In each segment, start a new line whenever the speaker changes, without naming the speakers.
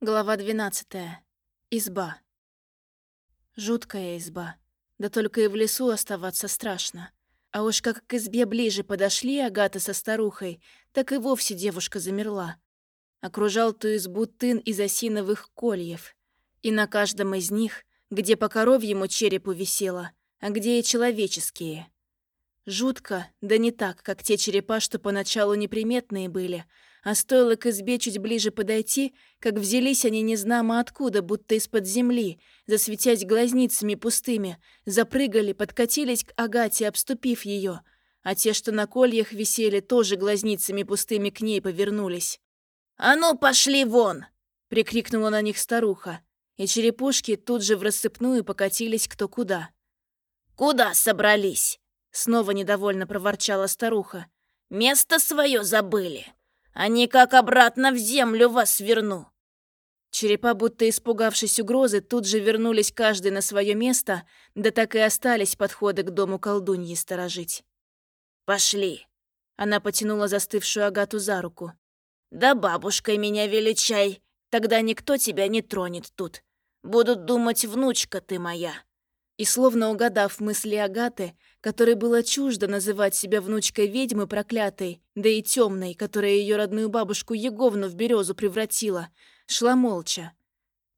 Глава 12. Изба. Жуткая изба. Да только и в лесу оставаться страшно. А уж как к избе ближе подошли Агата со старухой, так и вовсе девушка замерла. Окружал ту избу тын из осиновых кольев. И на каждом из них, где по коровьему черепу висело, а где и человеческие. Жутко, да не так, как те черепа, что поначалу неприметные были — а стоило к избе чуть ближе подойти, как взялись они незнамо откуда, будто из-под земли, засветясь глазницами пустыми, запрыгали, подкатились к Агате, обступив ее, а те, что на кольях висели, тоже глазницами пустыми к ней повернулись. «А ну, пошли вон!» — прикрикнула на них старуха, и черепушки тут же в рассыпную покатились кто куда. «Куда собрались?» — снова недовольно проворчала старуха. «Место свое забыли!» А никак обратно в землю вас верну!» Черепа, будто испугавшись угрозы, тут же вернулись каждый на свое место, да так и остались подходы к дому колдуньи сторожить. «Пошли!» Она потянула застывшую Агату за руку. «Да бабушкой меня величай, тогда никто тебя не тронет тут. Будут думать, внучка ты моя». И словно угадав мысли Агаты, которой было чуждо называть себя внучкой ведьмы проклятой, да и темной, которая ее родную бабушку Еговну в березу превратила, шла молча.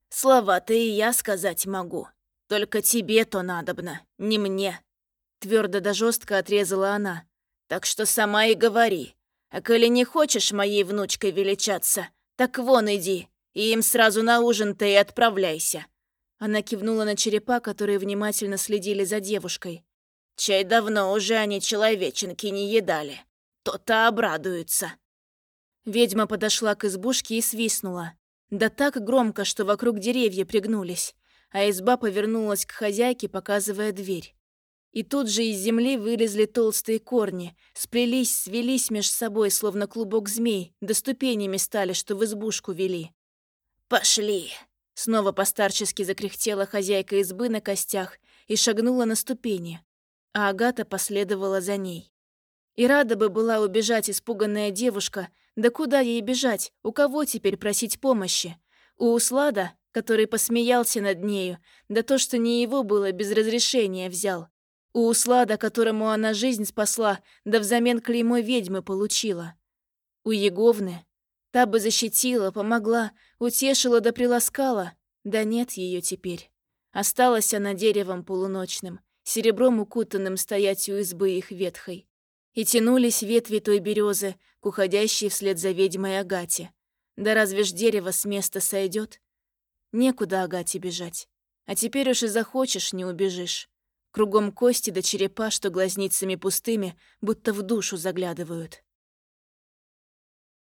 «Слова-то и я сказать могу. Только тебе-то надобно, не мне», — твердо да жестко отрезала она. «Так что сама и говори. А коли не хочешь моей внучкой величаться, так вон иди, и им сразу на ужин-то и отправляйся. Она кивнула на черепа, которые внимательно следили за девушкой. «Чай давно уже они человеченки не едали. То-то обрадуются». Ведьма подошла к избушке и свистнула. Да так громко, что вокруг деревья пригнулись, а изба повернулась к хозяйке, показывая дверь. И тут же из земли вылезли толстые корни, сплелись, свелись меж собой, словно клубок змей, до ступенями стали, что в избушку вели. «Пошли!» Снова постарчески закряхтела хозяйка избы на костях и шагнула на ступени, а Агата последовала за ней. И рада бы была убежать испуганная девушка, да куда ей бежать, у кого теперь просить помощи? У Услада, который посмеялся над нею, да то, что не его было, без разрешения взял. У Услада, которому она жизнь спасла, да взамен клеймо ведьмы получила. У Еговны, Та бы защитила, помогла, утешила да приласкала. Да нет ее теперь. Осталась она деревом полуночным, серебром укутанным стоять у избы их ветхой. И тянулись ветви той березы к уходящей вслед за ведьмой Агате. Да разве ж дерево с места сойдет? Некуда Агате бежать. А теперь уж и захочешь, не убежишь. Кругом кости до черепа, что глазницами пустыми, будто в душу заглядывают.